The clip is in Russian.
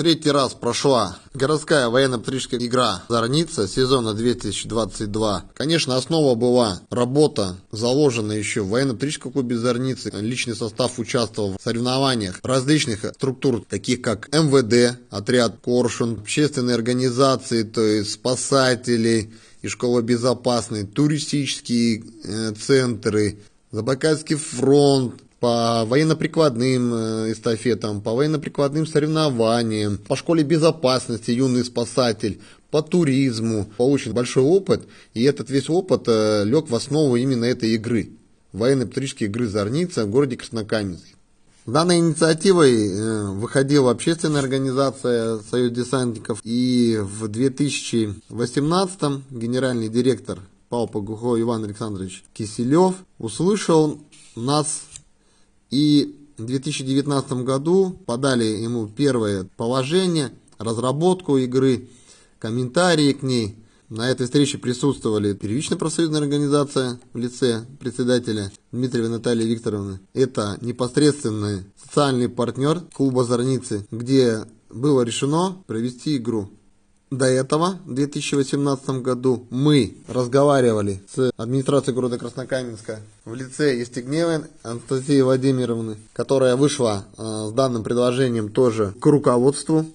Третий раз прошла городская военно-патриотическая игра «Зорница» сезона 2022. Конечно, основа была работа, заложена еще в военно-патриотическом клубе «Зорницы». Личный состав участвовал в соревнованиях различных структур, таких как МВД, отряд «Коршун», общественные организации, то есть спасатели и школа безопасной, туристические э, центры, Забайкальский фронт, по военно-прикладным э, эстафетам, по военно-прикладным соревнованиям, по школе безопасности юный спасатель, по туризму. Получен большой опыт, и этот весь опыт э, лег в основу именно этой игры. Военно-патриотической игры «Зорница» в городе Краснокаменск. Данной инициативой э, выходила общественная организация «Союз десантников», и в 2018 генеральный директор ПАО ПГХО Иван Александрович Киселев услышал нас и в 2019 году подали ему первое положение, разработку игры, комментарии к ней. На этой встрече присутствовали первичная профсоюзная организация в лице председателя Дмитриева Натальи Викторовны. Это непосредственный социальный партнер клуба «Зорницы», где было решено провести игру. До этого, в 2018 году, мы разговаривали с администрацией города Краснокаменска в лице Истигневой Анастасии Владимировны, которая вышла э, с данным предложением тоже к руководству